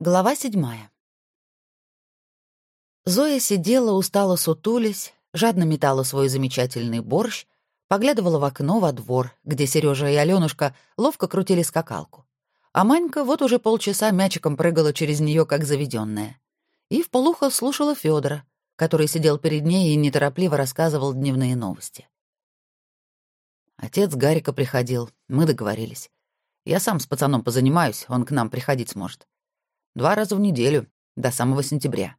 Глава седьмая. Зоя сидела, устало сутулись, жадно метала свой замечательный борщ, поглядывала в окно во двор, где Сережа и Алёнушка ловко крутили скакалку. А Манька вот уже полчаса мячиком прыгала через нее, как заведенная. И вполуха слушала Федора, который сидел перед ней и неторопливо рассказывал дневные новости. Отец Гарика приходил, мы договорились. Я сам с пацаном позанимаюсь, он к нам приходить сможет. Два раза в неделю, до самого сентября.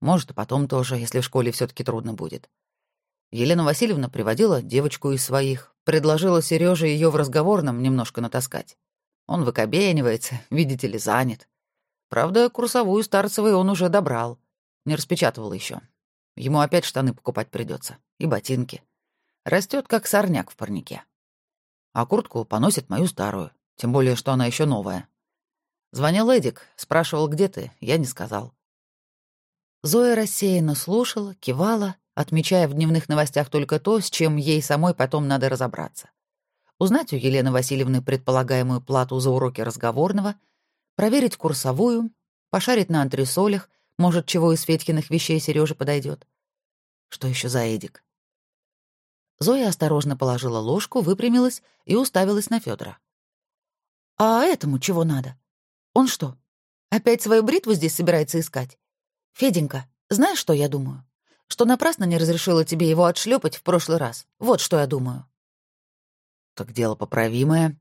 Может, потом тоже, если в школе все таки трудно будет. Елена Васильевна приводила девочку из своих, предложила Сереже ее в разговорном немножко натаскать. Он выкобенивается, видите ли, занят. Правда, курсовую Старцевой он уже добрал. Не распечатывал еще. Ему опять штаны покупать придется И ботинки. Растет как сорняк в парнике. А куртку поносит мою старую. Тем более, что она еще новая. Звонил Эдик, спрашивал, где ты, я не сказал. Зоя рассеянно слушала, кивала, отмечая в дневных новостях только то, с чем ей самой потом надо разобраться. Узнать у Елены Васильевны предполагаемую плату за уроки разговорного, проверить курсовую, пошарить на антресолях, может, чего из Федькиных вещей Сереже подойдет. Что еще за Эдик? Зоя осторожно положила ложку, выпрямилась и уставилась на Федора. «А этому чего надо?» Он что, опять свою бритву здесь собирается искать? Феденька, знаешь, что я думаю? Что напрасно не разрешила тебе его отшлепать в прошлый раз. Вот что я думаю. Так дело поправимое,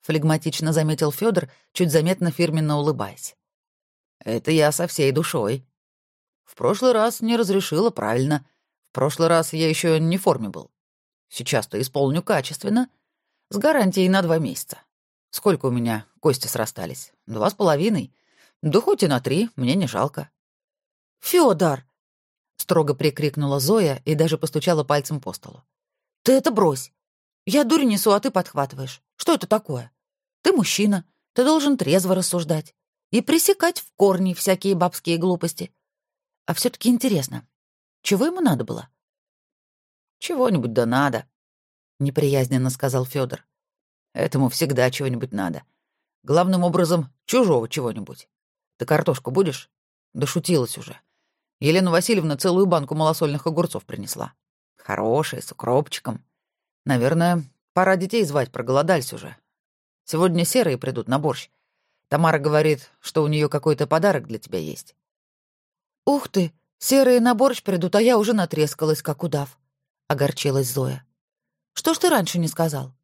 флегматично заметил Федор, чуть заметно фирменно улыбаясь. Это я со всей душой. В прошлый раз не разрешила правильно. В прошлый раз я еще не в форме был. Сейчас-то исполню качественно, с гарантией на два месяца. Сколько у меня кости срастались? Два с половиной. Да хоть и на три, мне не жалко. Фёдор! строго прикрикнула Зоя и даже постучала пальцем по столу. Ты это брось. Я дурь несу, а ты подхватываешь. Что это такое? Ты мужчина, ты должен трезво рассуждать и пресекать в корне всякие бабские глупости. А все таки интересно, чего ему надо было? Чего-нибудь да надо, неприязненно сказал Федор. Этому всегда чего-нибудь надо. Главным образом, чужого чего-нибудь. Ты картошку будешь? Да шутилась уже. Елена Васильевна целую банку малосольных огурцов принесла. Хорошие, с укропчиком. Наверное, пора детей звать, проголодались уже. Сегодня серые придут на борщ. Тамара говорит, что у нее какой-то подарок для тебя есть. Ух ты, серые на борщ придут, а я уже натрескалась, как удав. Огорчилась Зоя. Что ж ты раньше не сказал?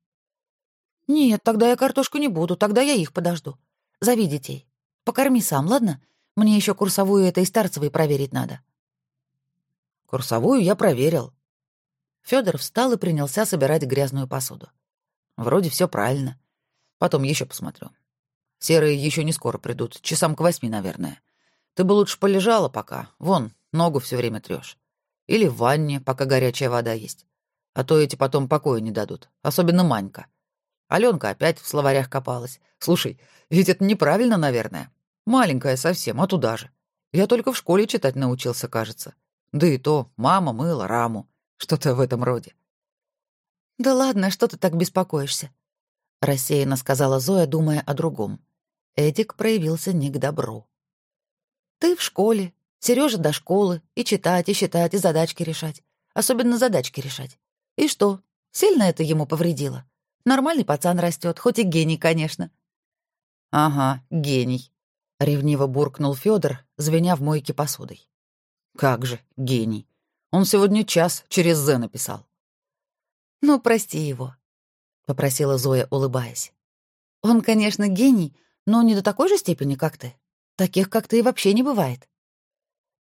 «Нет, тогда я картошку не буду, тогда я их подожду. Зови детей. Покорми сам, ладно? Мне еще курсовую этой Старцевой проверить надо». «Курсовую я проверил». Федор встал и принялся собирать грязную посуду. «Вроде все правильно. Потом еще посмотрю. Серые еще не скоро придут, часам к восьми, наверное. Ты бы лучше полежала пока. Вон, ногу все время трешь. Или в ванне, пока горячая вода есть. А то эти потом покоя не дадут, особенно Манька. Аленка опять в словарях копалась. Слушай, ведь это неправильно, наверное. Маленькая совсем, а туда же. Я только в школе читать научился, кажется. Да и то мама мыла раму. Что-то в этом роде. «Да ладно, что ты так беспокоишься?» — рассеянно сказала Зоя, думая о другом. Эдик проявился не к добру. «Ты в школе, Сережа до школы, и читать, и считать, и задачки решать. Особенно задачки решать. И что, сильно это ему повредило?» Нормальный пацан растет, хоть и гений, конечно. Ага, гений, ревниво буркнул Федор, звеня в мойке посудой. Как же, гений. Он сегодня час через «З» написал. Ну, прости его, попросила Зоя, улыбаясь. Он, конечно, гений, но не до такой же степени, как ты. Таких, как ты, вообще не бывает.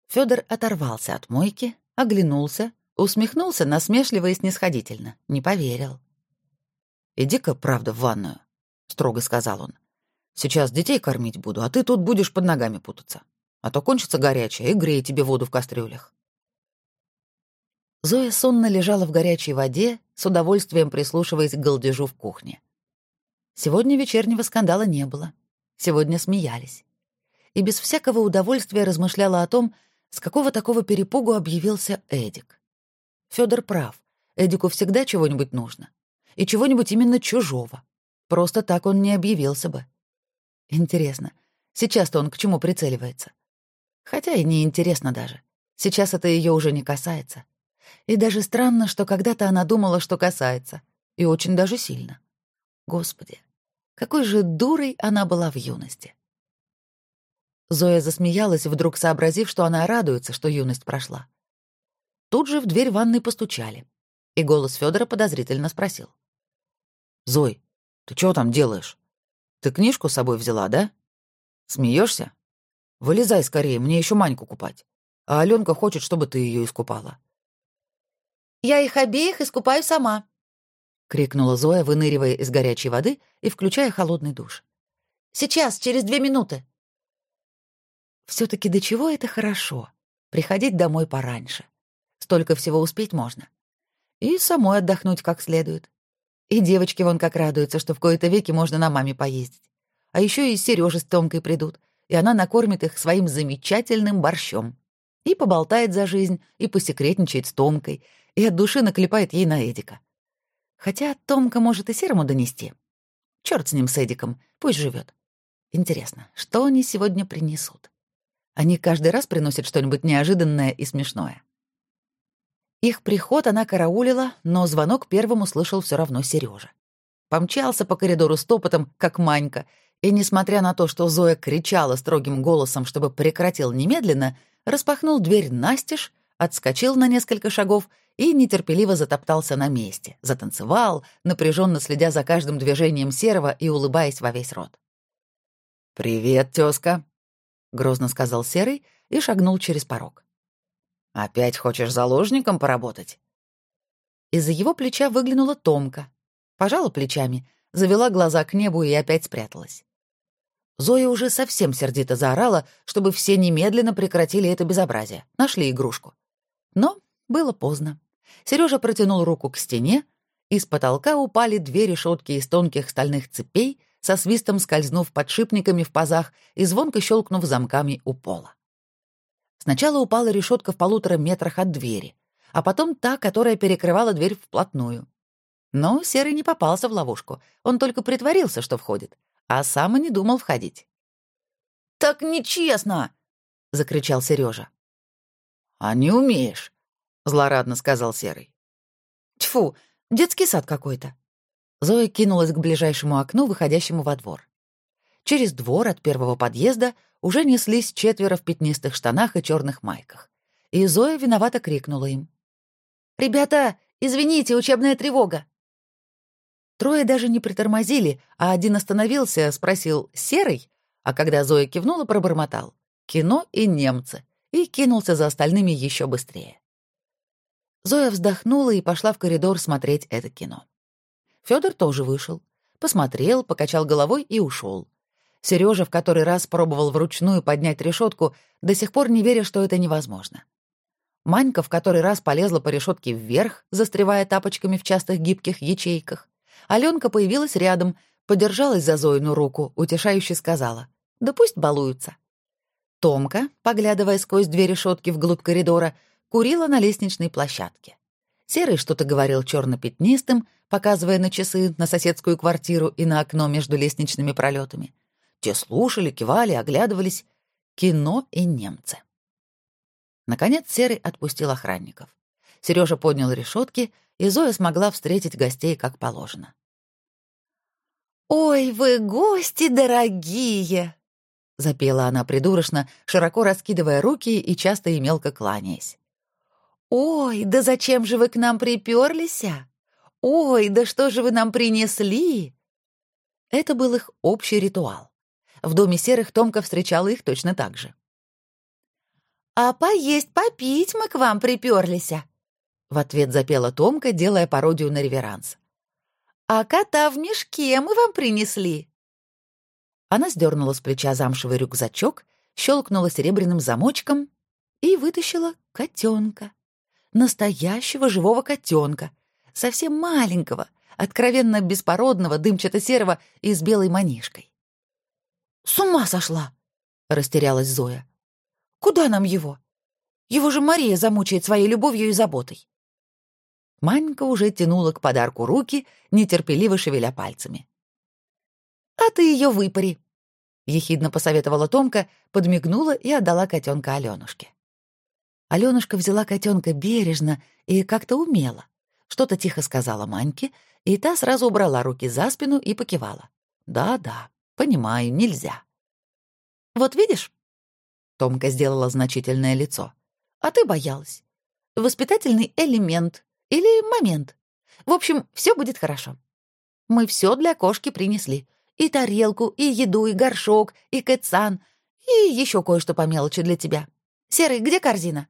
Федор оторвался от мойки, оглянулся, усмехнулся насмешливо и снисходительно, не поверил. «Иди-ка, правда, в ванную», — строго сказал он. «Сейчас детей кормить буду, а ты тут будешь под ногами путаться. А то кончится горячая и грей тебе воду в кастрюлях». Зоя сонно лежала в горячей воде, с удовольствием прислушиваясь к голдежу в кухне. Сегодня вечернего скандала не было. Сегодня смеялись. И без всякого удовольствия размышляла о том, с какого такого перепугу объявился Эдик. Федор прав. Эдику всегда чего-нибудь нужно и чего-нибудь именно чужого. Просто так он не объявился бы. Интересно, Сейчас-то он к чему прицеливается. Хотя и не интересно даже. Сейчас это ее уже не касается. И даже странно, что когда-то она думала, что касается. И очень даже сильно. Господи, какой же дурой она была в юности. Зоя засмеялась, вдруг сообразив, что она радуется, что юность прошла. Тут же в дверь ванной постучали, и голос Федора подозрительно спросил. «Зой, ты чего там делаешь? Ты книжку с собой взяла, да? Смеешься? Вылезай скорее, мне еще Маньку купать. А Аленка хочет, чтобы ты ее искупала». «Я их обеих искупаю сама», — крикнула Зоя, выныривая из горячей воды и включая холодный душ. «Сейчас, через две минуты» все таки до чего это хорошо — приходить домой пораньше. Столько всего успеть можно. И самой отдохнуть как следует. И девочки вон как радуются, что в кои-то веки можно на маме поездить. А еще и Сережа с Томкой придут, и она накормит их своим замечательным борщом. И поболтает за жизнь, и посекретничает с Томкой, и от души наклепает ей на Эдика. Хотя Томка может и Серому донести. Черт с ним, с Эдиком, пусть живет. Интересно, что они сегодня принесут? Они каждый раз приносят что-нибудь неожиданное и смешное. Их приход она караулила, но звонок первым услышал все равно Сережа. Помчался по коридору стопотом, как Манька, и, несмотря на то, что Зоя кричала строгим голосом, чтобы прекратил немедленно, распахнул дверь настежь, отскочил на несколько шагов и нетерпеливо затоптался на месте, затанцевал, напряженно следя за каждым движением Серого и улыбаясь во весь рот. «Привет, тёзка!» — грозно сказал Серый и шагнул через порог. «Опять хочешь заложником поработать?» Из-за его плеча выглянула Томка. Пожала плечами, завела глаза к небу и опять спряталась. Зоя уже совсем сердито заорала, чтобы все немедленно прекратили это безобразие, нашли игрушку. Но было поздно. Сережа протянул руку к стене, и с потолка упали две решетки из тонких стальных цепей, со свистом скользнув подшипниками в пазах и звонко щелкнув замками у пола. Сначала упала решетка в полутора метрах от двери, а потом та, которая перекрывала дверь вплотную. Но Серый не попался в ловушку, он только притворился, что входит, а сам и не думал входить. «Так нечестно!» — закричал Сережа. «А не умеешь», — злорадно сказал Серый. «Тьфу, детский сад какой-то», Зоя кинулась к ближайшему окну, выходящему во двор. Через двор от первого подъезда уже неслись четверо в пятнистых штанах и черных майках. И Зоя виновато крикнула им. «Ребята, извините, учебная тревога!» Трое даже не притормозили, а один остановился, спросил «Серый?», а когда Зоя кивнула, пробормотал «Кино и немцы» и кинулся за остальными еще быстрее. Зоя вздохнула и пошла в коридор смотреть это кино. Федор тоже вышел. Посмотрел, покачал головой и ушел. Сережа в который раз пробовал вручную поднять решетку, до сих пор не веря, что это невозможно. Манька в который раз полезла по решетке вверх, застревая тапочками в частых гибких ячейках. Аленка появилась рядом, подержалась за Зоину руку, утешающе сказала. «Да пусть балуются». Томка, поглядывая сквозь две решетки вглубь коридора, курила на лестничной площадке. Серый что-то говорил черно-пятнистым, показывая на часы, на соседскую квартиру и на окно между лестничными пролетами. Те слушали, кивали, оглядывались. Кино и немцы. Наконец Серый отпустил охранников. Сережа поднял решетки, и Зоя смогла встретить гостей как положено. «Ой, вы гости дорогие!» — запела она придурочно, широко раскидывая руки и часто и мелко кланяясь. «Ой, да зачем же вы к нам приперлись? Ой, да что же вы нам принесли?» Это был их общий ритуал. В доме серых Томка встречала их точно так же. «А поесть, попить мы к вам приперлись!» В ответ запела Томка, делая пародию на реверанс. «А кота в мешке мы вам принесли!» Она сдернула с плеча замшевый рюкзачок, щелкнула серебряным замочком и вытащила котенка настоящего живого котенка, совсем маленького, откровенно беспородного, дымчато-серого и с белой манишкой. «С ума сошла!» — растерялась Зоя. «Куда нам его? Его же Мария замучает своей любовью и заботой». Манька уже тянула к подарку руки, нетерпеливо шевеля пальцами. «А ты ее выпари!» ехидно посоветовала Томка, подмигнула и отдала котенка Алёнушке. Алёнушка взяла котенка бережно и как-то умело. Что-то тихо сказала Маньке, и та сразу убрала руки за спину и покивала. «Да-да, понимаю, нельзя». «Вот видишь?» Томка сделала значительное лицо. «А ты боялась. Воспитательный элемент или момент. В общем, все будет хорошо. Мы все для кошки принесли. И тарелку, и еду, и горшок, и кэтсан, и еще кое-что по мелочи для тебя. Серый, где корзина?»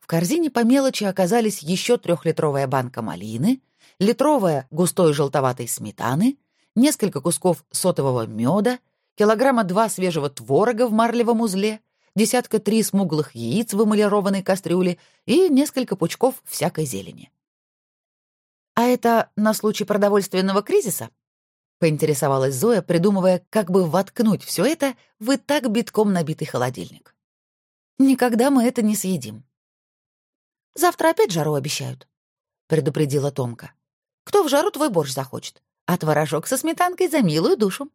В корзине по мелочи оказались еще трехлитровая банка малины, литровая густой желтоватой сметаны, несколько кусков сотового меда, килограмма два свежего творога в марлевом узле, десятка три смуглых яиц в эмалированной кастрюле и несколько пучков всякой зелени. «А это на случай продовольственного кризиса?» — поинтересовалась Зоя, придумывая, как бы воткнуть все это в и так битком набитый холодильник. «Никогда мы это не съедим», Завтра опять жару обещают», — предупредила Томка. «Кто в жару твой борщ захочет? А творожок со сметанкой за милую душу.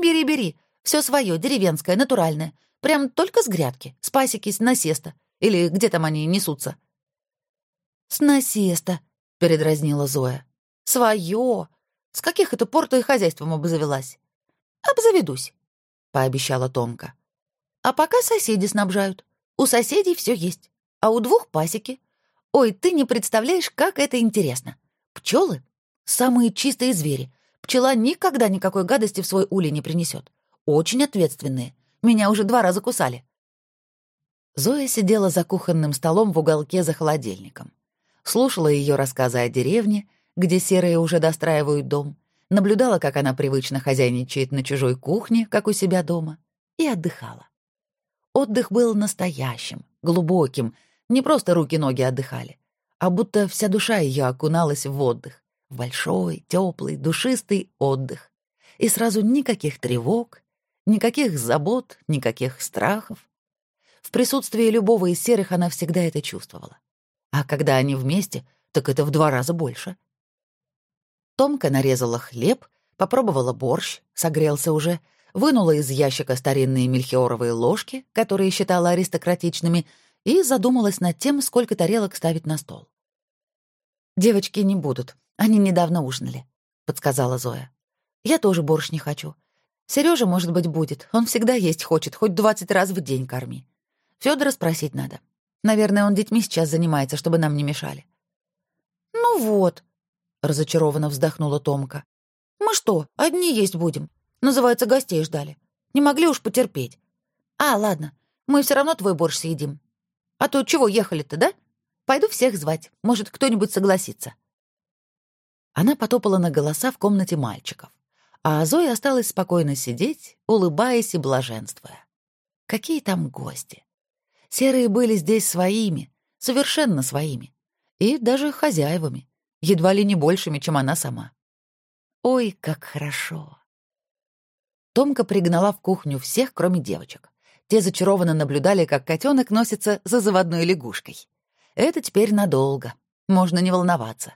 Бери, бери, все свое, деревенское, натуральное. Прям только с грядки, с пасеки, с насеста. Или где там они несутся?» «С насеста», — передразнила Зоя. «Свое. С каких это пор ты хозяйством обзавелась?» «Обзаведусь», — пообещала Томка. «А пока соседи снабжают. У соседей все есть, а у двух пасеки. Ой, ты не представляешь, как это интересно. Пчелы — самые чистые звери. Пчела никогда никакой гадости в свой улей не принесет. Очень ответственные. Меня уже два раза кусали. Зоя сидела за кухонным столом в уголке за холодильником. Слушала ее рассказы о деревне, где серые уже достраивают дом, наблюдала, как она привычно хозяйничает на чужой кухне, как у себя дома, и отдыхала. Отдых был настоящим, глубоким, не просто руки-ноги отдыхали, а будто вся душа ее окуналась в отдых, большой, теплый, душистый отдых. И сразу никаких тревог, никаких забот, никаких страхов. В присутствии любого из серых она всегда это чувствовала. А когда они вместе, так это в два раза больше. Томка нарезала хлеб, попробовала борщ, согрелся уже, вынула из ящика старинные мельхиоровые ложки, которые считала аристократичными, и задумалась над тем, сколько тарелок ставить на стол. «Девочки не будут, они недавно ужинали», — подсказала Зоя. «Я тоже борщ не хочу. Сережа, может быть, будет. Он всегда есть хочет, хоть двадцать раз в день корми. Федора спросить надо. Наверное, он детьми сейчас занимается, чтобы нам не мешали». «Ну вот», — разочарованно вздохнула Томка. «Мы что, одни есть будем? Называется, гостей ждали. Не могли уж потерпеть. А, ладно, мы все равно твой борщ съедим. А то чего ехали-то, да? Пойду всех звать. Может, кто-нибудь согласится». Она потопала на голоса в комнате мальчиков, а Зоя осталась спокойно сидеть, улыбаясь и блаженствуя. Какие там гости! Серые были здесь своими, совершенно своими, и даже хозяевами, едва ли не большими, чем она сама. Ой, как хорошо! Томка пригнала в кухню всех, кроме девочек. Те зачарованно наблюдали, как котенок носится за заводной лягушкой. Это теперь надолго. Можно не волноваться.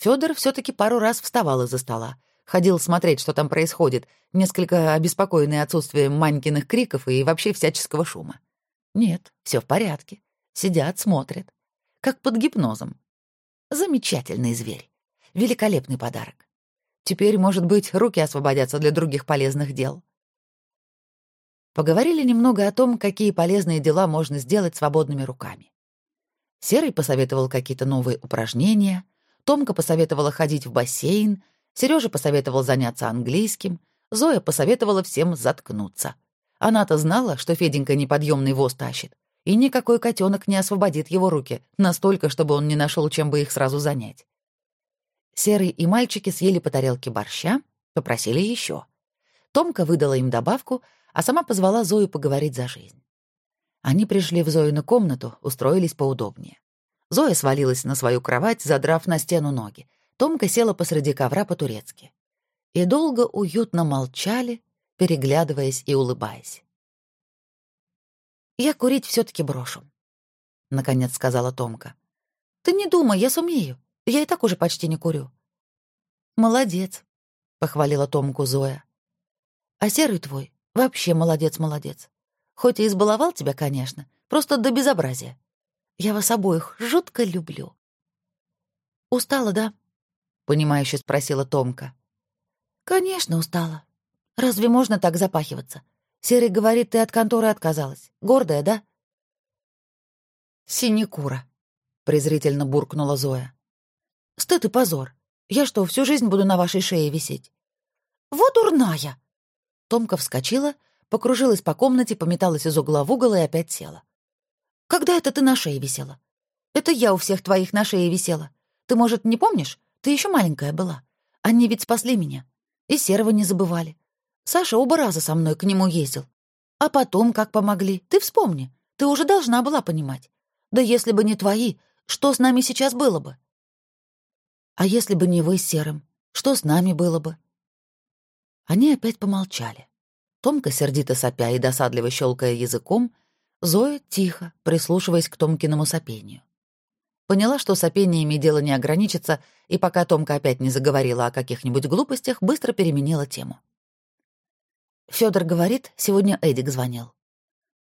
Федор все-таки пару раз вставал из-за стола, ходил смотреть, что там происходит, несколько обеспокоенный отсутствием Манькиных криков и вообще всяческого шума. Нет, все в порядке. Сидят, смотрят. Как под гипнозом. Замечательный зверь. Великолепный подарок. Теперь, может быть, руки освободятся для других полезных дел. Поговорили немного о том, какие полезные дела можно сделать свободными руками. Серый посоветовал какие-то новые упражнения, Томка посоветовала ходить в бассейн, Сережа посоветовал заняться английским, Зоя посоветовала всем заткнуться. Она-то знала, что Феденька неподъемный воз тащит, и никакой котенок не освободит его руки настолько, чтобы он не нашел, чем бы их сразу занять. Серый и мальчики съели по тарелке борща, попросили еще. Томка выдала им добавку — а сама позвала Зою поговорить за жизнь. Они пришли в Зоину комнату, устроились поудобнее. Зоя свалилась на свою кровать, задрав на стену ноги. Томка села посреди ковра по-турецки. И долго уютно молчали, переглядываясь и улыбаясь. «Я курить все таки брошу», — наконец сказала Томка. «Ты не думай, я сумею. Я и так уже почти не курю». «Молодец», — похвалила Томку Зоя. А серый твой вообще молодец-молодец. Хоть и избаловал тебя, конечно, просто до безобразия. Я вас обоих жутко люблю. Устала, да? Понимающе спросила Томка. Конечно, устала. Разве можно так запахиваться? Серый говорит, ты от конторы отказалась. Гордая, да? Синекура, презрительно буркнула Зоя. Стыд и позор. Я что, всю жизнь буду на вашей шее висеть? Вот урная! Томка вскочила, покружилась по комнате, пометалась из угла в угол и опять села. «Когда это ты на шее висела?» «Это я у всех твоих на шее висела. Ты, может, не помнишь? Ты еще маленькая была. Они ведь спасли меня. И Серого не забывали. Саша оба раза со мной к нему ездил. А потом как помогли, ты вспомни. Ты уже должна была понимать. Да если бы не твои, что с нами сейчас было бы? А если бы не вы с Серым, что с нами было бы? Они опять помолчали. Томка, сердито сопя и досадливо щелкая языком, Зоя тихо, прислушиваясь к Томкиному сопению. Поняла, что сопениями дело не ограничится, и пока Томка опять не заговорила о каких-нибудь глупостях, быстро переменила тему. Федор говорит, сегодня Эдик звонил.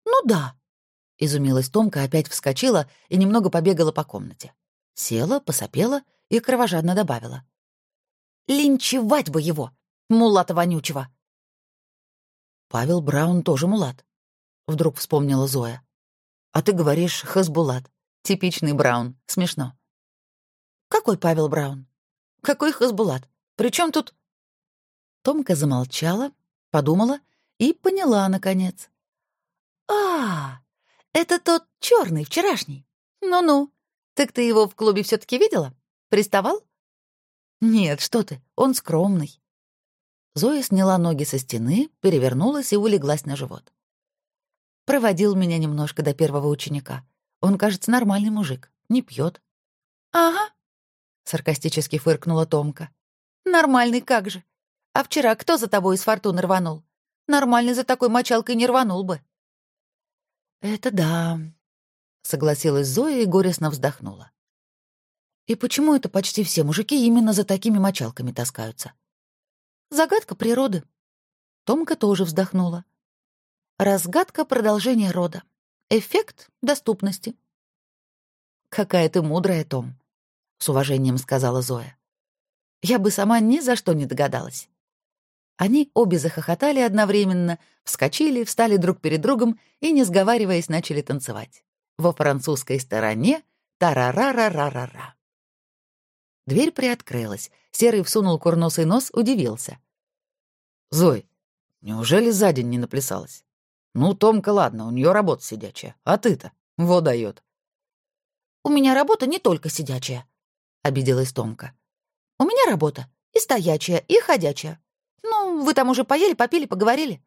«Ну да», — изумилась Томка, опять вскочила и немного побегала по комнате. Села, посопела и кровожадно добавила. «Линчевать бы его! Мулата вонючего!» «Павел Браун тоже мулат», — вдруг вспомнила Зоя. «А ты говоришь Хасбулат. Типичный Браун. Смешно». «Какой Павел Браун? Какой Хасбулат? Причем тут...» Томка замолчала, подумала и поняла, наконец. «А, это тот черный вчерашний. Ну-ну. Так ты его в клубе все таки видела? Приставал?» «Нет, что ты, он скромный. Зоя сняла ноги со стены, перевернулась и улеглась на живот. Проводил меня немножко до первого ученика. Он, кажется, нормальный мужик, не пьет. «Ага», — саркастически фыркнула Томка. «Нормальный как же. А вчера кто за тобой из фортуны рванул? Нормальный за такой мочалкой не рванул бы». «Это да», — согласилась Зоя и горестно вздохнула. «И почему это почти все мужики именно за такими мочалками таскаются? Загадка природы. Томка тоже вздохнула. Разгадка продолжения рода. Эффект доступности. «Какая ты мудрая, Том», — с уважением сказала Зоя. «Я бы сама ни за что не догадалась». Они обе захохотали одновременно, вскочили, встали друг перед другом и, не сговариваясь, начали танцевать. Во французской стороне тарарара-ра-ра-ра. Дверь приоткрылась. Серый всунул курносый нос, удивился. «Зой, неужели за день не наплясалась? Ну, Томка, ладно, у нее работа сидячая. А ты-то? Во дает. «У меня работа не только сидячая», — обиделась Томка. «У меня работа и стоячая, и ходячая. Ну, вы там уже поели, попили, поговорили.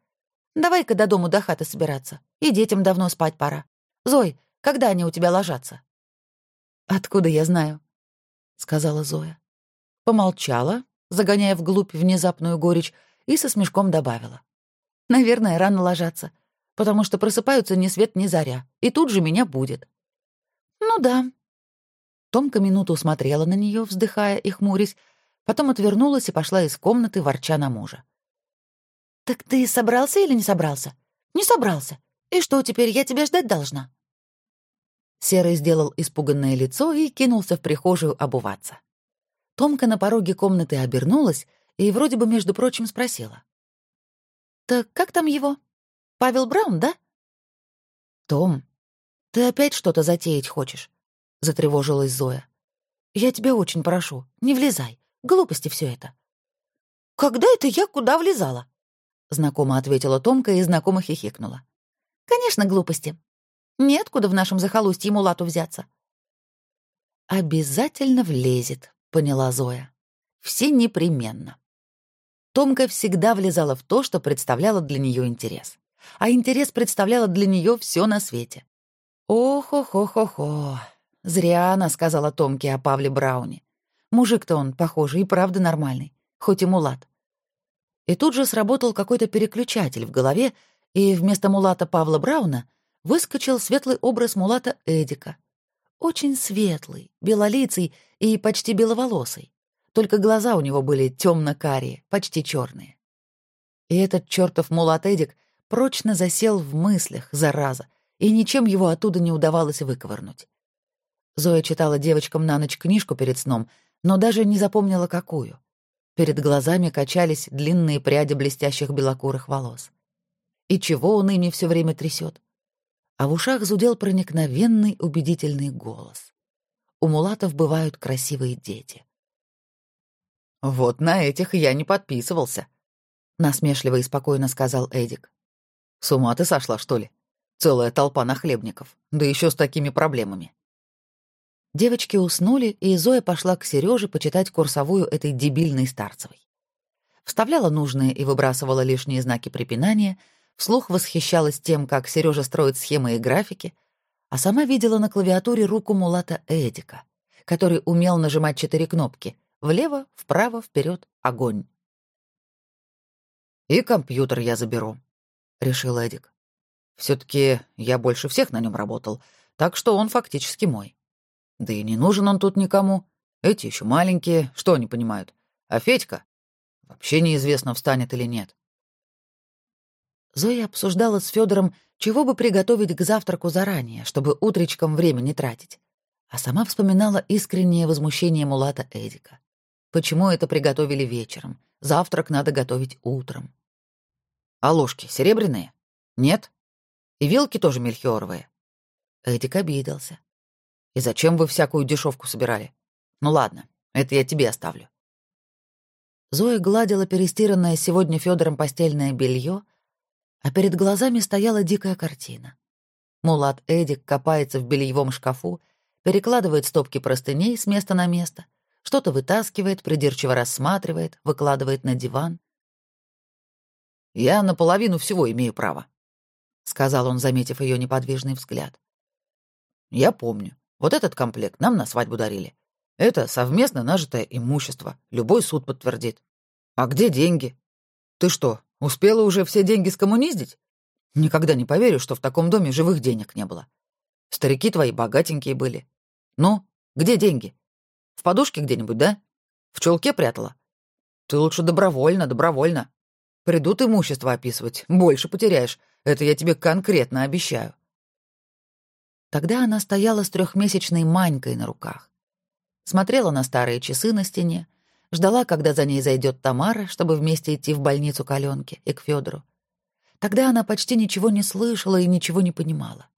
Давай-ка до дому до хаты собираться. И детям давно спать пора. Зой, когда они у тебя ложатся?» «Откуда я знаю?» — сказала Зоя. Помолчала, загоняя вглубь внезапную горечь, и со смешком добавила. «Наверное, рано ложатся, потому что просыпаются ни свет ни заря, и тут же меня будет». «Ну да». Томка минуту смотрела на нее, вздыхая и хмурясь, потом отвернулась и пошла из комнаты, ворча на мужа. «Так ты собрался или не собрался?» «Не собрался. И что, теперь я тебя ждать должна?» Серый сделал испуганное лицо и кинулся в прихожую обуваться. Томка на пороге комнаты обернулась и вроде бы, между прочим, спросила. «Так как там его? Павел Браун, да?» «Том, ты опять что-то затеять хочешь?» — затревожилась Зоя. «Я тебя очень прошу, не влезай. Глупости все это». «Когда это я куда влезала?» — знакомо ответила Томка и знакомо хихикнула. «Конечно, глупости. Неоткуда в нашем захолустье мулату взяться». «Обязательно влезет», — поняла Зоя. «Все непременно». Томка всегда влезала в то, что представляло для нее интерес. А интерес представляло для нее все на свете. «Ох-ох-ох-ох-ох!» Зря она сказала Томке о Павле Брауне. Мужик-то он, похоже, и правда нормальный, хоть и мулат. И тут же сработал какой-то переключатель в голове, и вместо мулата Павла Брауна выскочил светлый образ мулата Эдика. Очень светлый, белолицый и почти беловолосый. Только глаза у него были темно-карие, почти черные. И этот чертов мулат Эдик прочно засел в мыслях, зараза, и ничем его оттуда не удавалось выковырнуть. Зоя читала девочкам на ночь книжку перед сном, но даже не запомнила, какую. Перед глазами качались длинные пряди блестящих белокурых волос. И чего он ими все время трясет? А в ушах зудел проникновенный убедительный голос. У мулатов бывают красивые дети. «Вот на этих я не подписывался», — насмешливо и спокойно сказал Эдик. «С ума ты сошла, что ли? Целая толпа нахлебников, да еще с такими проблемами». Девочки уснули, и Зоя пошла к Сереже почитать курсовую этой дебильной Старцевой. Вставляла нужные и выбрасывала лишние знаки препинания, вслух восхищалась тем, как Сережа строит схемы и графики, а сама видела на клавиатуре руку мулата Эдика, который умел нажимать четыре кнопки — влево, вправо, вперед, огонь. «И компьютер я заберу», — решил Эдик. все таки я больше всех на нем работал, так что он фактически мой». Да и не нужен он тут никому. Эти еще маленькие, что они понимают? А Федька? Вообще неизвестно, встанет или нет. Зоя обсуждала с Федором, чего бы приготовить к завтраку заранее, чтобы утречком время не тратить. А сама вспоминала искреннее возмущение Мулата Эдика. Почему это приготовили вечером? Завтрак надо готовить утром. А ложки серебряные? Нет? И вилки тоже мельхиоровые? Эдик обиделся. И зачем вы всякую дешевку собирали? Ну ладно, это я тебе оставлю. Зоя гладила перестиранное сегодня Федором постельное белье, а перед глазами стояла дикая картина. Мулат Эдик копается в бельевом шкафу, перекладывает стопки простыней с места на место, что-то вытаскивает, придирчиво рассматривает, выкладывает на диван. «Я наполовину всего имею право», — сказал он, заметив ее неподвижный взгляд. «Я помню. Вот этот комплект нам на свадьбу дарили. Это совместно нажитое имущество. Любой суд подтвердит. А где деньги? Ты что, успела уже все деньги скоммуниздить? Никогда не поверю, что в таком доме живых денег не было. Старики твои богатенькие были. Ну, где деньги? В подушке где-нибудь, да? В чулке прятала? Ты лучше добровольно, добровольно. Придут имущество описывать, больше потеряешь. Это я тебе конкретно обещаю. Тогда она стояла с трехмесячной Манькой на руках. Смотрела на старые часы на стене, ждала, когда за ней зайдет Тамара, чтобы вместе идти в больницу к Аленке и к Федору. Тогда она почти ничего не слышала и ничего не понимала.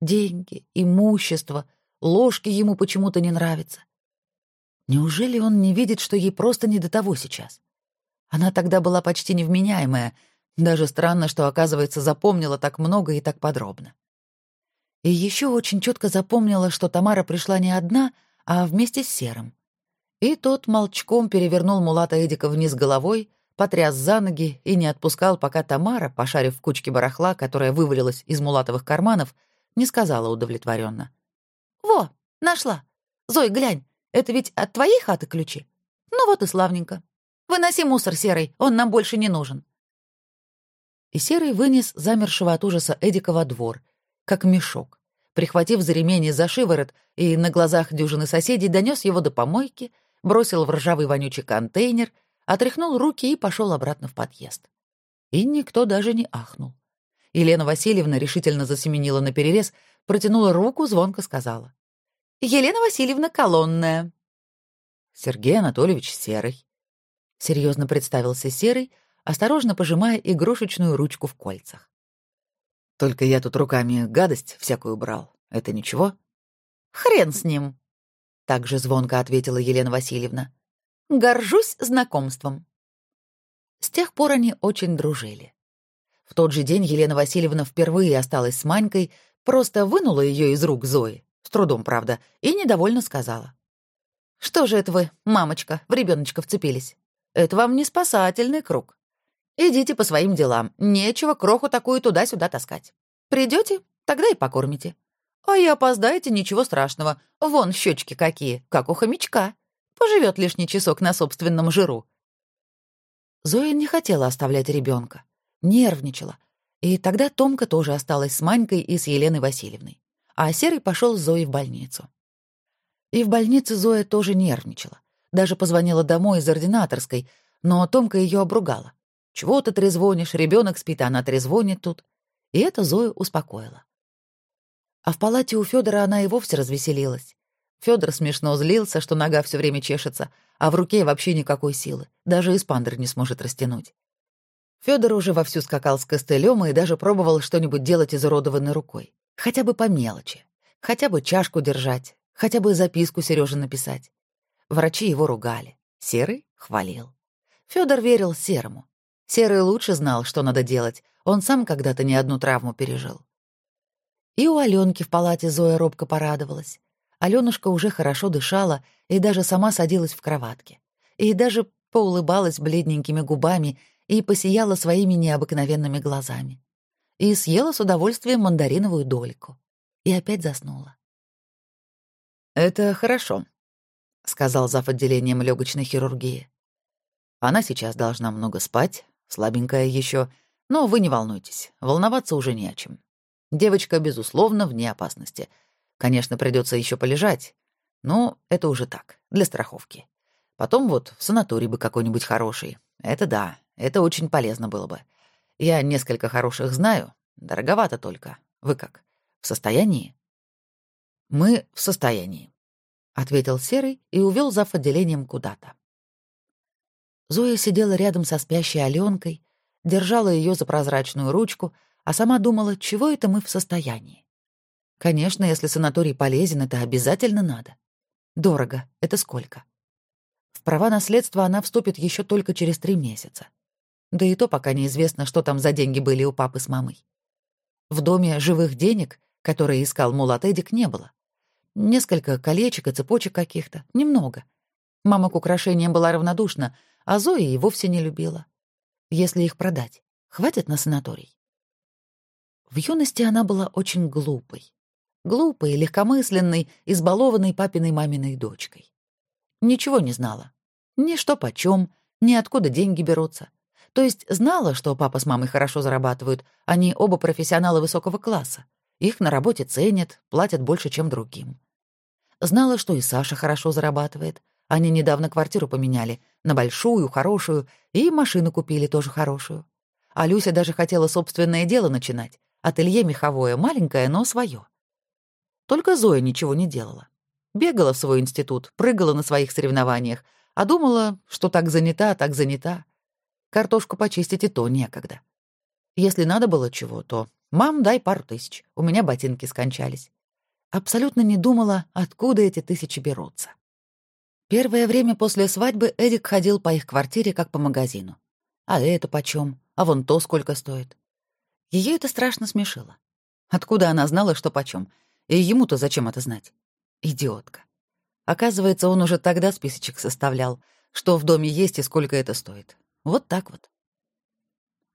Деньги, имущество, ложки ему почему-то не нравятся. Неужели он не видит, что ей просто не до того сейчас? Она тогда была почти невменяемая, даже странно, что, оказывается, запомнила так много и так подробно. И еще очень четко запомнила, что Тамара пришла не одна, а вместе с Серым. И тот молчком перевернул Мулата Эдика вниз головой, потряс за ноги и не отпускал, пока Тамара, пошарив в кучке барахла, которая вывалилась из мулатовых карманов, не сказала удовлетворенно: «Во, нашла! Зой, глянь, это ведь от твоей хаты ключи? Ну вот и славненько. Выноси мусор, Серый, он нам больше не нужен». И Серый вынес замершего от ужаса Эдика во двор — как мешок. Прихватив за ремень и за шиворот и на глазах дюжины соседей донес его до помойки, бросил в ржавый вонючий контейнер, отряхнул руки и пошел обратно в подъезд. И никто даже не ахнул. Елена Васильевна решительно засеменила на перерез, протянула руку, звонко сказала. «Елена Васильевна Колонная». «Сергей Анатольевич Серый», — серьезно представился Серый, осторожно пожимая игрушечную ручку в кольцах. Только я тут руками гадость всякую брал. Это ничего? Хрен с ним, так же звонко ответила Елена Васильевна. Горжусь знакомством. С тех пор они очень дружили. В тот же день Елена Васильевна впервые осталась с Манькой, просто вынула ее из рук Зои, с трудом, правда, и недовольно сказала. «Что же это вы, мамочка, в ребеночка вцепились? Это вам не спасательный круг. Идите по своим делам. Нечего кроху такую туда-сюда таскать. Придете, тогда и покормите. А и опоздаете, ничего страшного. Вон щечки какие, как у хомячка. Поживет лишний часок на собственном жиру. Зоя не хотела оставлять ребенка, нервничала. И тогда Томка тоже осталась с Манькой и с Еленой Васильевной. А Серый пошел с Зоей в больницу. И в больнице Зоя тоже нервничала. Даже позвонила домой из ординаторской, но Томка ее обругала. Чего ты трезвонишь? Ребенок спит, а она трезвонит тут. И это Зою успокоило. А в палате у Федора она и вовсе развеселилась. Федор смешно злился, что нога все время чешется, а в руке вообще никакой силы, даже эспандер не сможет растянуть. Федор уже вовсю скакал с костылем и даже пробовал что-нибудь делать изуродованной рукой. Хотя бы по мелочи. Хотя бы чашку держать. Хотя бы записку Сереже написать. Врачи его ругали. Серый хвалил. Федор верил Серому. Серый лучше знал, что надо делать. Он сам когда-то не одну травму пережил. И у Аленки в палате Зоя робко порадовалась. Алёнушка уже хорошо дышала и даже сама садилась в кроватке. И даже поулыбалась бледненькими губами и посияла своими необыкновенными глазами. И съела с удовольствием мандариновую дольку. И опять заснула. «Это хорошо», — сказал зав. отделением легочной хирургии. «Она сейчас должна много спать, слабенькая еще, но вы не волнуйтесь, волноваться уже не о чем. Девочка, безусловно, вне опасности — Конечно, придется еще полежать, но это уже так, для страховки. Потом вот в санаторий бы какой-нибудь хороший. Это да, это очень полезно было бы. Я несколько хороших знаю, дороговато только. Вы как, в состоянии? Мы в состоянии, ответил Серый и увел зав. отделением куда-то. Зоя сидела рядом со спящей Аленкой, держала ее за прозрачную ручку, а сама думала, чего это мы в состоянии. Конечно, если санаторий полезен, это обязательно надо. Дорого. Это сколько? В права наследства она вступит еще только через три месяца. Да и то пока неизвестно, что там за деньги были у папы с мамой. В доме живых денег, которые искал Мулат Эдик, не было. Несколько колечек и цепочек каких-то. Немного. Мама к украшениям была равнодушна, а Зоя и вовсе не любила. Если их продать, хватит на санаторий. В юности она была очень глупой глупой, легкомысленной, избалованной папиной маминой дочкой. Ничего не знала. Ни что почем, ни откуда деньги берутся. То есть знала, что папа с мамой хорошо зарабатывают, они оба профессионалы высокого класса. Их на работе ценят, платят больше, чем другим. Знала, что и Саша хорошо зарабатывает. Они недавно квартиру поменяли на большую, хорошую, и машину купили тоже хорошую. А Люся даже хотела собственное дело начинать. Ателье меховое, маленькое, но свое. Только Зоя ничего не делала. Бегала в свой институт, прыгала на своих соревнованиях, а думала, что так занята, так занята. Картошку почистить и то некогда. Если надо было чего, то «Мам, дай пару тысяч, у меня ботинки скончались». Абсолютно не думала, откуда эти тысячи берутся. Первое время после свадьбы Эдик ходил по их квартире как по магазину. А это почем? А вон то сколько стоит? Ее это страшно смешило. Откуда она знала, что почем? И ему-то зачем это знать? Идиотка. Оказывается, он уже тогда списочек составлял, что в доме есть и сколько это стоит. Вот так вот.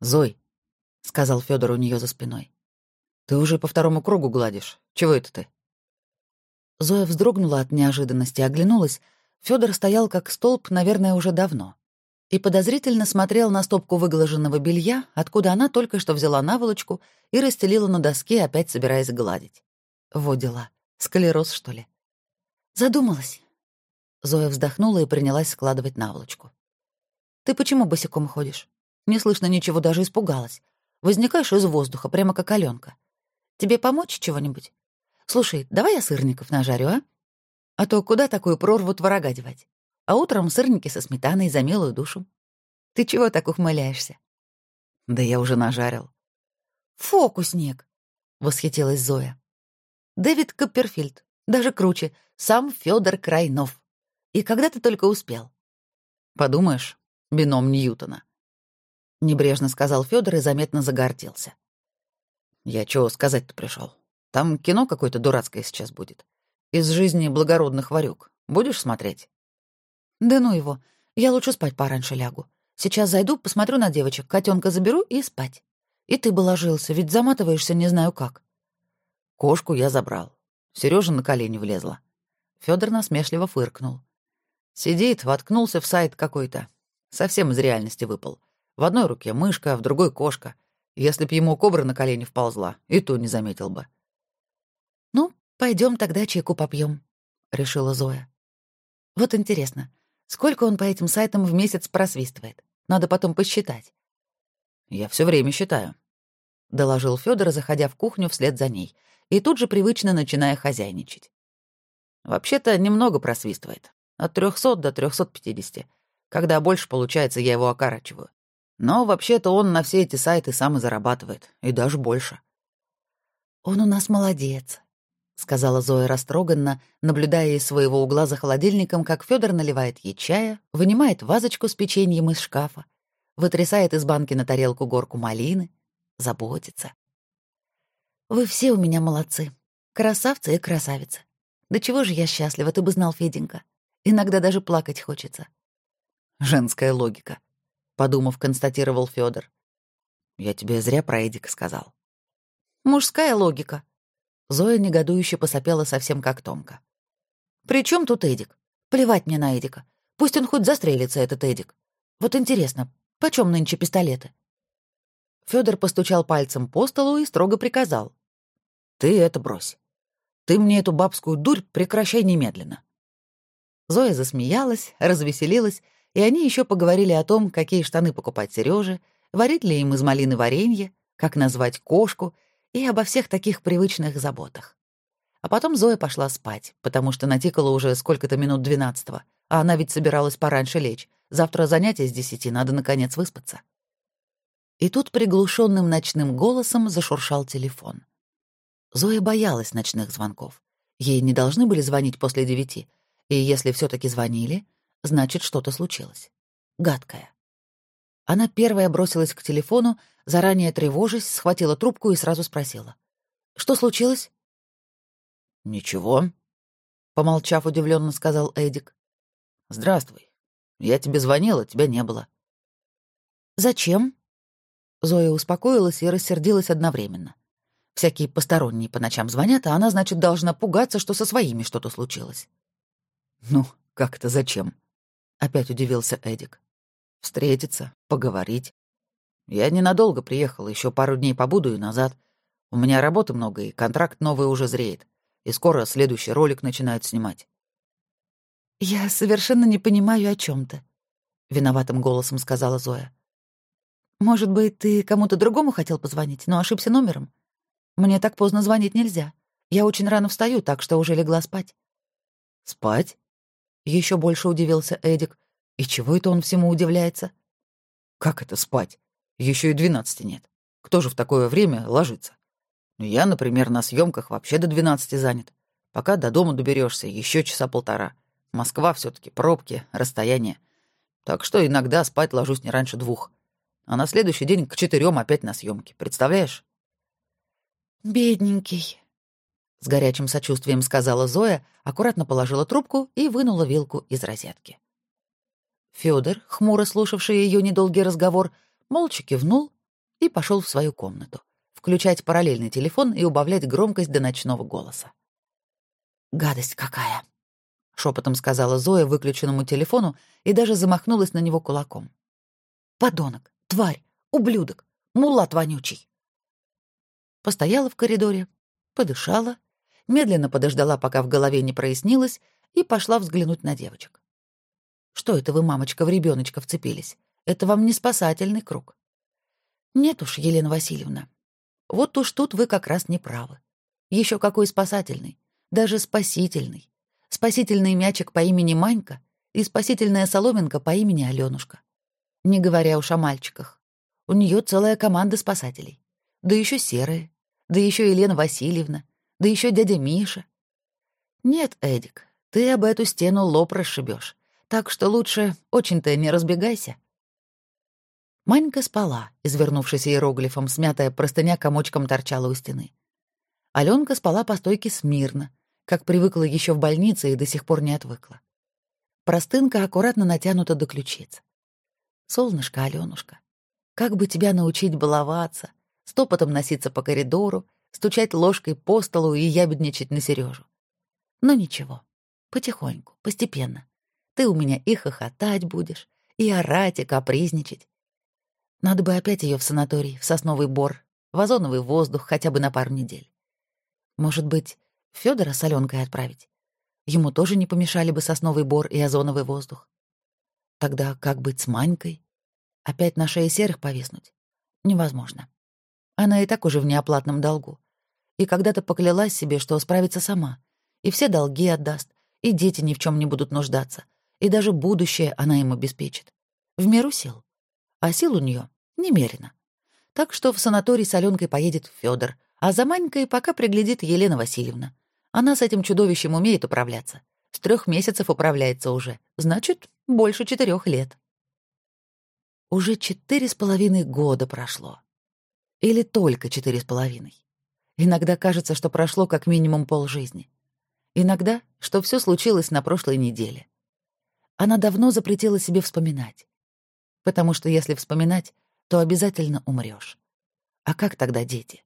«Зой», — сказал Федор у нее за спиной, — «ты уже по второму кругу гладишь. Чего это ты?» Зоя вздрогнула от неожиданности, оглянулась. Федор стоял как столб, наверное, уже давно, и подозрительно смотрел на стопку выглаженного белья, откуда она только что взяла наволочку и расстелила на доске, опять собираясь гладить. Во дела. Склероз, что ли? Задумалась. Зоя вздохнула и принялась складывать наволочку. «Ты почему босиком ходишь? Не слышно ничего, даже испугалась. Возникаешь из воздуха, прямо как Аленка. Тебе помочь чего-нибудь? Слушай, давай я сырников нажарю, а? А то куда такую прорву творога девать? А утром сырники со сметаной за милую душу. Ты чего так ухмыляешься?» «Да я уже нажарил». «Фокусник!» — восхитилась Зоя. Дэвид Копперфильд. Даже круче. Сам Федор Крайнов. И когда ты только успел? Подумаешь, бином Ньютона. Небрежно сказал Федор и заметно загордился. Я чего сказать-то пришел? Там кино какое-то дурацкое сейчас будет. Из жизни благородных варюк. Будешь смотреть? Да ну его. Я лучше спать пораньше лягу. Сейчас зайду, посмотрю на девочек, котенка заберу и спать. И ты бы ложился, ведь заматываешься не знаю как. Кошку я забрал. Сережа на колени влезла. Федор насмешливо фыркнул. Сидит, воткнулся в сайт какой-то. Совсем из реальности выпал. В одной руке мышка, в другой кошка. Если б ему кобра на колени вползла, и то не заметил бы. «Ну, пойдем тогда чайку попьем, решила Зоя. «Вот интересно, сколько он по этим сайтам в месяц просвистывает? Надо потом посчитать. Я все время считаю, доложил Федор, заходя в кухню вслед за ней, и тут же привычно начиная хозяйничать. Вообще-то немного просвистывает. От 300 до 350. Когда больше получается, я его окорачиваю. Но вообще-то он на все эти сайты сам и зарабатывает, и даже больше. «Он у нас молодец», — сказала Зоя растроганно, наблюдая из своего угла за холодильником, как Федор наливает ей чая, вынимает вазочку с печеньем из шкафа, вытрясает из банки на тарелку горку малины, заботится. «Вы все у меня молодцы. Красавцы и красавицы. Да чего же я счастлива, ты бы знал, Феденька. Иногда даже плакать хочется». «Женская логика», — подумав, констатировал Федор. «Я тебе зря про Эдика сказал». «Мужская логика». Зоя негодующе посопела совсем как Томка. «При чем тут Эдик? Плевать мне на Эдика. Пусть он хоть застрелится, этот Эдик. Вот интересно, почем нынче пистолеты?» Федор постучал пальцем по столу и строго приказал. «Ты это брось. Ты мне эту бабскую дурь прекращай немедленно». Зоя засмеялась, развеселилась, и они еще поговорили о том, какие штаны покупать Сереже, варить ли им из малины варенье, как назвать кошку и обо всех таких привычных заботах. А потом Зоя пошла спать, потому что натикало уже сколько-то минут двенадцатого, а она ведь собиралась пораньше лечь. Завтра занятие с десяти, надо наконец выспаться. И тут приглушенным ночным голосом зашуршал телефон. Зоя боялась ночных звонков. Ей не должны были звонить после девяти, и если все таки звонили, значит, что-то случилось. Гадкое. Она первая бросилась к телефону, заранее тревожась, схватила трубку и сразу спросила. «Что случилось?» «Ничего», — помолчав, удивленно сказал Эдик. «Здравствуй. Я тебе звонила, тебя не было». «Зачем?» Зоя успокоилась и рассердилась одновременно. Всякие посторонние по ночам звонят, а она, значит, должна пугаться, что со своими что-то случилось. «Ну, как это зачем?» — опять удивился Эдик. «Встретиться, поговорить. Я ненадолго приехал, еще пару дней побуду и назад. У меня работы много, и контракт новый уже зреет. И скоро следующий ролик начинают снимать». «Я совершенно не понимаю, о чем ты», — виноватым голосом сказала Зоя. Может быть, ты кому-то другому хотел позвонить, но ошибся номером? Мне так поздно звонить нельзя. Я очень рано встаю, так что уже легла спать. Спать? Еще больше удивился Эдик. И чего это он всему удивляется? Как это спать? Еще и двенадцати нет. Кто же в такое время ложится? Ну, я, например, на съемках вообще до двенадцати занят. Пока до дома доберешься, еще часа полтора. Москва все таки пробки, расстояние. Так что иногда спать ложусь не раньше двух а на следующий день к четырем опять на съемке. Представляешь? «Бедненький», — с горячим сочувствием сказала Зоя, аккуратно положила трубку и вынула вилку из розетки. Федор, хмуро слушавший ее недолгий разговор, молча кивнул и пошел в свою комнату, включать параллельный телефон и убавлять громкость до ночного голоса. «Гадость какая!» — шепотом сказала Зоя выключенному телефону и даже замахнулась на него кулаком. «Подонок! Тварь! Ублюдок! Мулат вонючий!» Постояла в коридоре, подышала, медленно подождала, пока в голове не прояснилось, и пошла взглянуть на девочек. «Что это вы, мамочка, в ребеночка вцепились? Это вам не спасательный круг». «Нет уж, Елена Васильевна, вот уж тут вы как раз не правы. Еще какой спасательный, даже спасительный. Спасительный мячик по имени Манька и спасительная соломинка по имени Алёнушка. Не говоря уж о мальчиках. У нее целая команда спасателей. Да еще серые. Да еще Елена Васильевна. Да еще дядя Миша. Нет, Эдик, ты об эту стену лоб расшибешь. Так что лучше очень-то не разбегайся. Манька спала, извернувшись иероглифом, смятая простыня комочком торчала у стены. Аленка спала по стойке смирно, как привыкла еще в больнице и до сих пор не отвыкла. Простынка аккуратно натянута до ключиц. Солнышко, Алёнушка, как бы тебя научить баловаться, стопотом носиться по коридору, стучать ложкой по столу и ябедничать на Сережу. Но ничего, потихоньку, постепенно. Ты у меня и хохотать будешь, и орать, и капризничать. Надо бы опять ее в санаторий, в сосновый бор, в озоновый воздух хотя бы на пару недель. Может быть, Федора с Аленкой отправить? Ему тоже не помешали бы сосновый бор и озоновый воздух. Тогда как быть с Манькой? Опять на шее серых повиснуть? невозможно. Она и так уже в неоплатном долгу. И когда-то поклялась себе, что справится сама. И все долги отдаст, и дети ни в чем не будут нуждаться. И даже будущее она им обеспечит. В меру сил. А сил у нее немерено. Так что в санаторий с Аленкой поедет Федор, а за Манькой пока приглядит Елена Васильевна. Она с этим чудовищем умеет управляться. С трех месяцев управляется уже. Значит, больше четырех лет. Уже четыре с половиной года прошло. Или только четыре с половиной. Иногда кажется, что прошло как минимум полжизни. Иногда, что все случилось на прошлой неделе. Она давно запретила себе вспоминать. Потому что если вспоминать, то обязательно умрешь. А как тогда дети?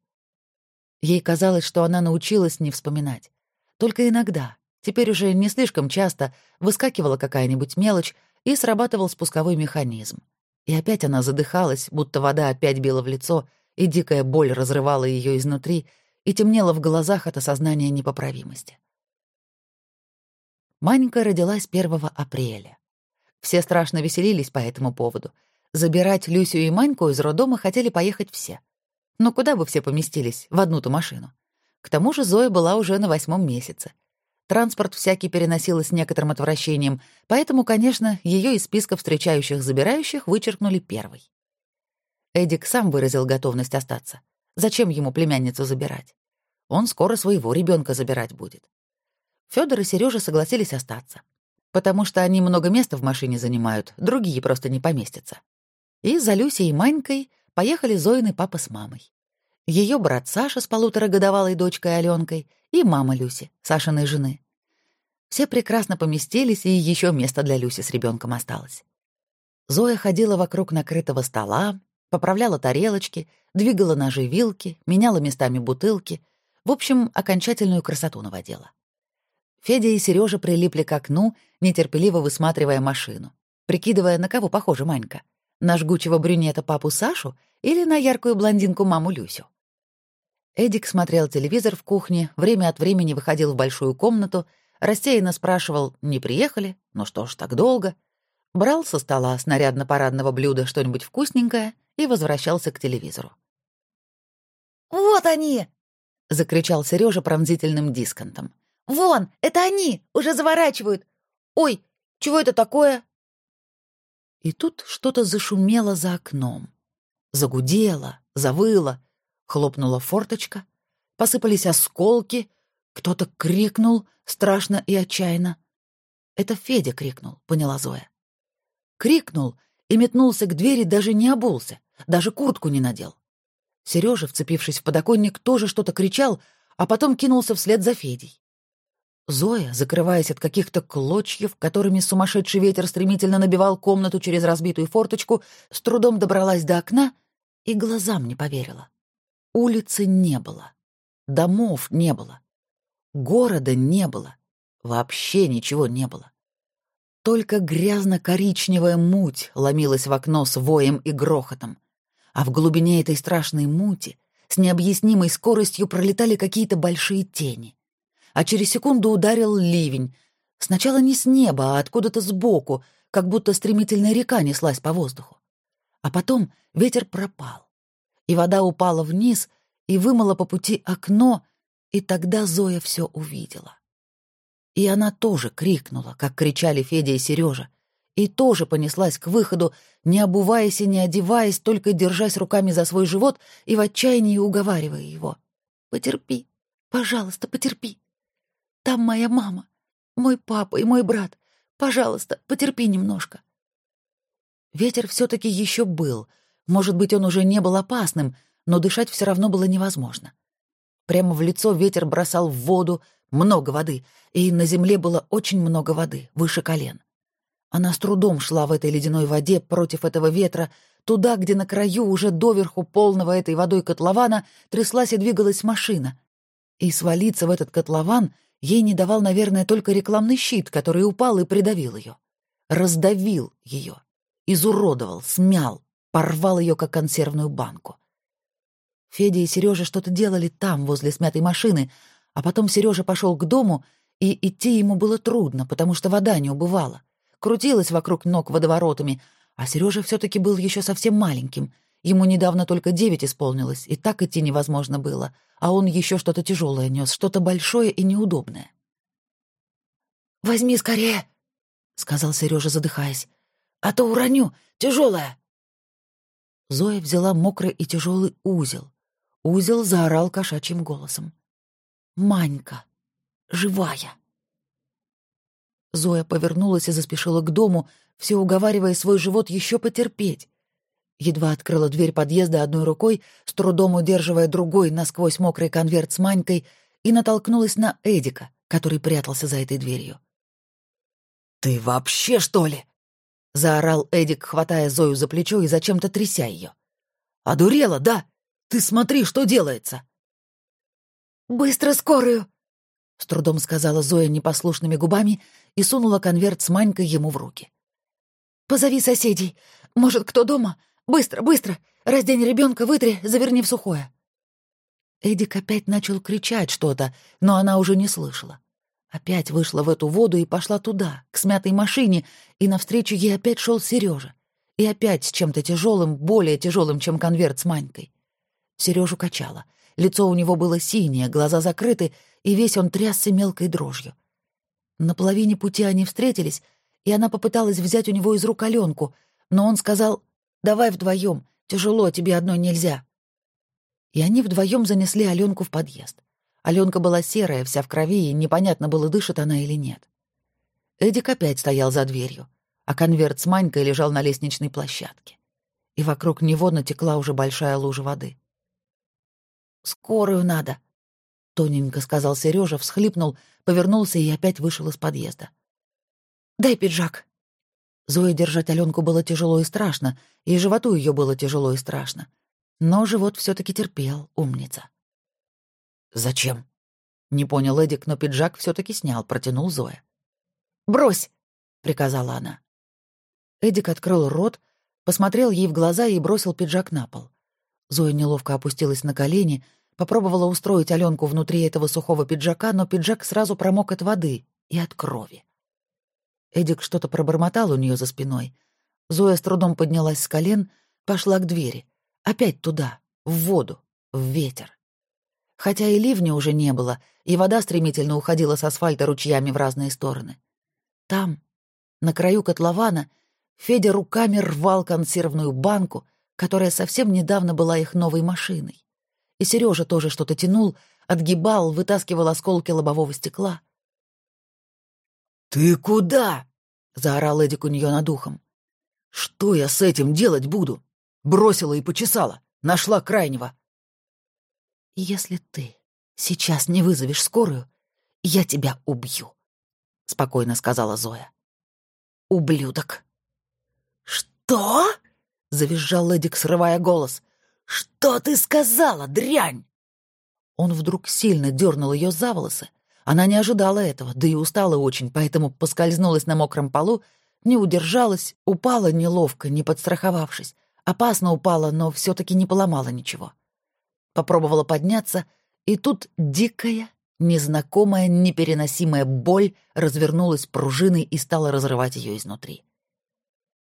Ей казалось, что она научилась не вспоминать. Только иногда, теперь уже не слишком часто, выскакивала какая-нибудь мелочь, и срабатывал спусковой механизм. И опять она задыхалась, будто вода опять била в лицо, и дикая боль разрывала ее изнутри, и темнела в глазах от осознания непоправимости. Манька родилась 1 апреля. Все страшно веселились по этому поводу. Забирать Люсю и Маньку из роддома хотели поехать все. Но куда бы все поместились в одну-ту машину? К тому же Зоя была уже на восьмом месяце. Транспорт всякий переносила с некоторым отвращением, поэтому, конечно, ее из списка встречающих-забирающих вычеркнули первой. Эдик сам выразил готовность остаться. Зачем ему племянницу забирать? Он скоро своего ребенка забирать будет. Федор и Сережа согласились остаться, потому что они много места в машине занимают, другие просто не поместятся. И за Люсей и Манькой поехали Зоины папа с мамой. Ее брат Саша с полуторагодовалой дочкой Аленкой и мама Люси, Сашиной жены. Все прекрасно поместились, и еще место для Люси с ребенком осталось. Зоя ходила вокруг накрытого стола, поправляла тарелочки, двигала ножи вилки, меняла местами бутылки, в общем, окончательную красоту наводила. Федя и Сережа прилипли к окну, нетерпеливо высматривая машину, прикидывая, на кого похожа Манька — на жгучего брюнета папу Сашу или на яркую блондинку маму Люсю. Эдик смотрел телевизор в кухне, время от времени выходил в большую комнату, рассеянно спрашивал, не приехали, ну что ж так долго, брал со стола снарядно-парадного блюда что-нибудь вкусненькое и возвращался к телевизору. «Вот они!» — закричал Сережа пронзительным дисконтом. «Вон, это они! Уже заворачивают! Ой, чего это такое?» И тут что-то зашумело за окном. Загудело, завыло, хлопнула форточка, посыпались осколки, кто-то крикнул страшно и отчаянно. Это Федя крикнул, поняла Зоя. Крикнул и метнулся к двери, даже не обулся, даже куртку не надел. Сережа, вцепившись в подоконник, тоже что-то кричал, а потом кинулся вслед за Федей. Зоя, закрываясь от каких-то клочьев, которыми сумасшедший ветер стремительно набивал комнату через разбитую форточку, с трудом добралась до окна и глазам не поверила. Улицы не было, домов не было, города не было, вообще ничего не было. Только грязно-коричневая муть ломилась в окно с воем и грохотом, а в глубине этой страшной мути с необъяснимой скоростью пролетали какие-то большие тени. А через секунду ударил ливень, сначала не с неба, а откуда-то сбоку, как будто стремительная река неслась по воздуху. А потом ветер пропал, и вода упала вниз и вымыла по пути окно, и тогда Зоя все увидела. И она тоже крикнула, как кричали Федя и Сережа, и тоже понеслась к выходу, не обуваясь и не одеваясь, только держась руками за свой живот и в отчаянии уговаривая его. «Потерпи, пожалуйста, потерпи. Там моя мама, мой папа и мой брат. Пожалуйста, потерпи немножко». Ветер все таки еще был. Может быть, он уже не был опасным, но дышать все равно было невозможно. Прямо в лицо ветер бросал в воду, много воды, и на земле было очень много воды, выше колен. Она с трудом шла в этой ледяной воде против этого ветра, туда, где на краю уже доверху полного этой водой котлована тряслась и двигалась машина. И свалиться в этот котлован ей не давал, наверное, только рекламный щит, который упал и придавил ее. Раздавил ее, изуродовал, смял, порвал ее, как консервную банку. Федя и Сережа что-то делали там, возле смятой машины, а потом Сережа пошел к дому, и идти ему было трудно, потому что вода не убывала. Крутилась вокруг ног водоворотами, а Сережа все таки был еще совсем маленьким, Ему недавно только девять исполнилось, и так идти невозможно было, а он еще что-то тяжелое нес, что-то большое и неудобное. «Возьми скорее!» — сказал Сережа, задыхаясь. «А то уроню! Тяжелая!» Зоя взяла мокрый и тяжелый узел. Узел заорал кошачьим голосом. «Манька! Живая!» Зоя повернулась и заспешила к дому, все уговаривая свой живот еще потерпеть. Едва открыла дверь подъезда одной рукой, с трудом удерживая другой насквозь мокрый конверт с Манькой, и натолкнулась на Эдика, который прятался за этой дверью. «Ты вообще, что ли?» — заорал Эдик, хватая Зою за плечо и зачем-то тряся ее. «Одурела, да? Ты смотри, что делается!» «Быстро скорую!» — с трудом сказала Зоя непослушными губами и сунула конверт с Манькой ему в руки. «Позови соседей. Может, кто дома? Быстро, быстро! Раздень ребенка, вытри, заверни в сухое!» Эдик опять начал кричать что-то, но она уже не слышала. Опять вышла в эту воду и пошла туда, к смятой машине, и навстречу ей опять шел Сережа. И опять с чем-то тяжелым, более тяжелым, чем конверт с Манькой. Сережу качало. Лицо у него было синее, глаза закрыты, и весь он трясся мелкой дрожью. На половине пути они встретились, и она попыталась взять у него из рук Аленку, но он сказал «Давай вдвоем, тяжело, тебе одной нельзя». И они вдвоем занесли Аленку в подъезд. Аленка была серая, вся в крови, и непонятно было, дышит она или нет. Эдик опять стоял за дверью, а конверт с Манькой лежал на лестничной площадке. И вокруг него натекла уже большая лужа воды. «Скорую надо», — тоненько сказал Сережа, всхлипнул, повернулся и опять вышел из подъезда. «Дай пиджак». Зое держать Аленку было тяжело и страшно, и животу ее было тяжело и страшно. Но живот все таки терпел, умница. «Зачем?» Не понял Эдик, но пиджак все таки снял, протянул Зоя. «Брось!» — приказала она. Эдик открыл рот, посмотрел ей в глаза и бросил пиджак на пол. Зоя неловко опустилась на колени, попробовала устроить Аленку внутри этого сухого пиджака, но пиджак сразу промок от воды и от крови. Эдик что-то пробормотал у нее за спиной. Зоя с трудом поднялась с колен, пошла к двери. Опять туда, в воду, в ветер. Хотя и ливня уже не было, и вода стремительно уходила с асфальта ручьями в разные стороны. Там, на краю котлована, Федя руками рвал консервную банку, которая совсем недавно была их новой машиной. И Сережа тоже что-то тянул, отгибал, вытаскивал осколки лобового стекла. «Ты куда?» — заорал Эдик у нее над ухом. «Что я с этим делать буду? Бросила и почесала. Нашла крайнего». «Если ты сейчас не вызовешь скорую, я тебя убью», — спокойно сказала Зоя. «Ублюдок». «Что?» — завизжал Эдик, срывая голос. «Что ты сказала, дрянь?» Он вдруг сильно дернул ее за волосы, она не ожидала этого, да и устала очень, поэтому поскользнулась на мокром полу, не удержалась, упала неловко, не подстраховавшись. Опасно упала, но все таки не поломала ничего. Попробовала подняться, и тут дикая, незнакомая, непереносимая боль развернулась пружиной и стала разрывать ее изнутри.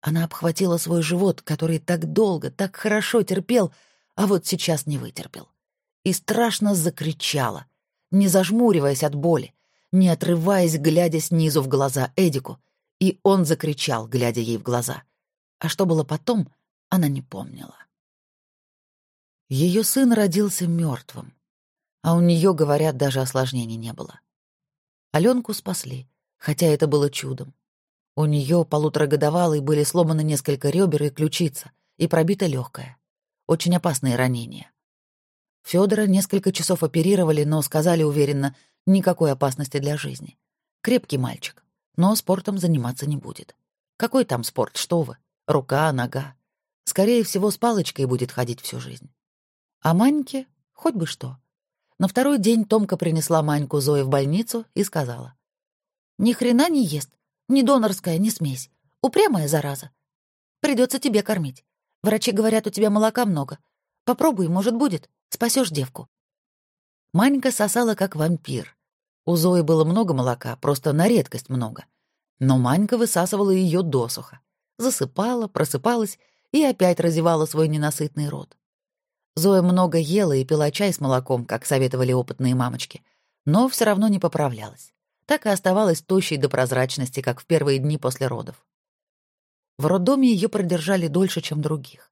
Она обхватила свой живот, который так долго, так хорошо терпел, а вот сейчас не вытерпел. И страшно закричала, не зажмуриваясь от боли, не отрываясь, глядя снизу в глаза Эдику, и он закричал, глядя ей в глаза. А что было потом, она не помнила. Ее сын родился мертвым, а у нее, говорят, даже осложнений не было. Аленку спасли, хотя это было чудом. У нее полуторагодовалой были сломаны несколько ребер и ключица, и пробита легкая. Очень опасные ранения. Федора несколько часов оперировали, но сказали уверенно, никакой опасности для жизни. Крепкий мальчик, но спортом заниматься не будет. Какой там спорт, что вы? Рука, нога. Скорее всего, с палочкой будет ходить всю жизнь. А Маньке хоть бы что. На второй день Томка принесла Маньку Зои в больницу и сказала. «Ни хрена не ест. Ни донорская, ни смесь. Упрямая зараза. Придется тебе кормить. Врачи говорят, у тебя молока много. Попробуй, может, будет. Спасешь девку». Манька сосала, как вампир. У Зои было много молока, просто на редкость много. Но Манька высасывала ее досуха. Засыпала, просыпалась и опять разевала свой ненасытный рот. Зоя много ела и пила чай с молоком, как советовали опытные мамочки, но все равно не поправлялась. Так и оставалась тощей до прозрачности, как в первые дни после родов. В роддоме ее продержали дольше, чем других.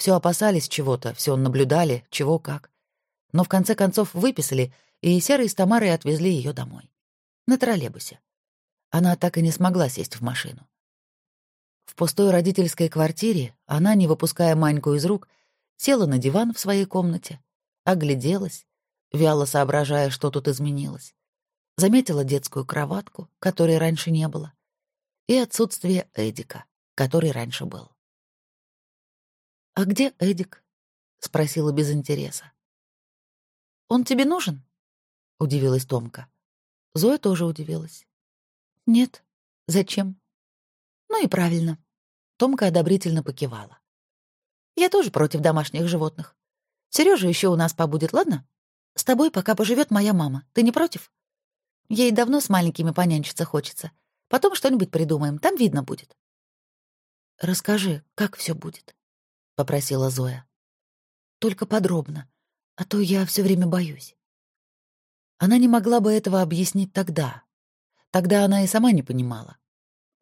Все опасались чего-то, все наблюдали, чего как. Но в конце концов выписали, и Серый с Тамарой отвезли ее домой. На троллейбусе. Она так и не смогла сесть в машину. В пустой родительской квартире она, не выпуская Маньку из рук, села на диван в своей комнате, огляделась, вяло соображая, что тут изменилось. Заметила детскую кроватку, которой раньше не было, и отсутствие Эдика, который раньше был. «А где Эдик?» — спросила без интереса. «Он тебе нужен?» — удивилась Томка. Зоя тоже удивилась. «Нет. Зачем?» «Ну и правильно». Томка одобрительно покивала. «Я тоже против домашних животных. Сережа еще у нас побудет, ладно? С тобой пока поживет моя мама. Ты не против? Ей давно с маленькими понянчиться хочется. Потом что-нибудь придумаем, там видно будет». «Расскажи, как все будет?» — попросила Зоя. «Только подробно, а то я все время боюсь». Она не могла бы этого объяснить тогда. Тогда она и сама не понимала.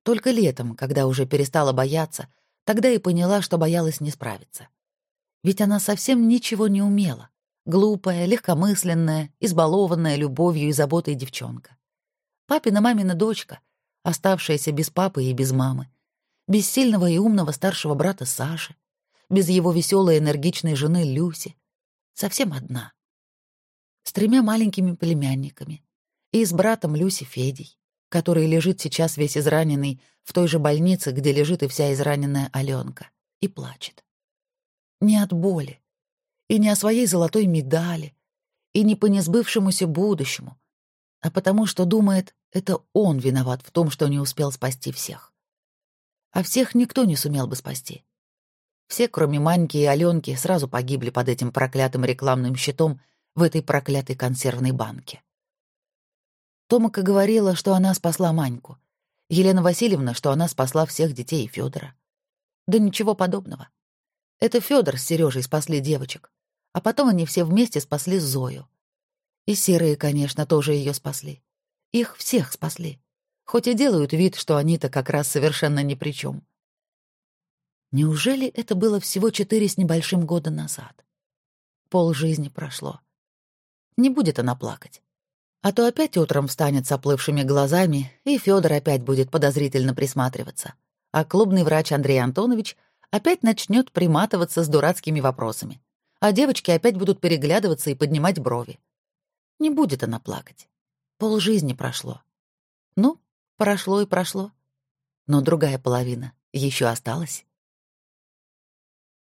Только летом, когда уже перестала бояться, тогда и поняла, что боялась не справиться. Ведь она совсем ничего не умела. Глупая, легкомысленная, избалованная любовью и заботой девчонка. Папина-мамина дочка, оставшаяся без папы и без мамы, без сильного и умного старшего брата Саши, без его веселой энергичной жены Люси, совсем одна с тремя маленькими племянниками и с братом Люси Федей, который лежит сейчас весь израненный в той же больнице, где лежит и вся израненная Аленка, и плачет. Не от боли, и не о своей золотой медали, и не по несбывшемуся будущему, а потому что думает, это он виноват в том, что не успел спасти всех. А всех никто не сумел бы спасти. Все, кроме Маньки и Аленки, сразу погибли под этим проклятым рекламным щитом — в этой проклятой консервной банке. Томака говорила, что она спасла Маньку. Елена Васильевна, что она спасла всех детей Федора. Да ничего подобного. Это Федор с Сережей спасли девочек, а потом они все вместе спасли Зою. И серые, конечно, тоже ее спасли. Их всех спасли. Хоть и делают вид, что они-то как раз совершенно ни при чем. Неужели это было всего четыре с небольшим года назад? Пол жизни прошло. Не будет она плакать. А то опять утром встанет с оплывшими глазами, и Федор опять будет подозрительно присматриваться. А клубный врач Андрей Антонович опять начнет приматываться с дурацкими вопросами. А девочки опять будут переглядываться и поднимать брови. Не будет она плакать. Пол жизни прошло. Ну, прошло и прошло. Но другая половина еще осталась.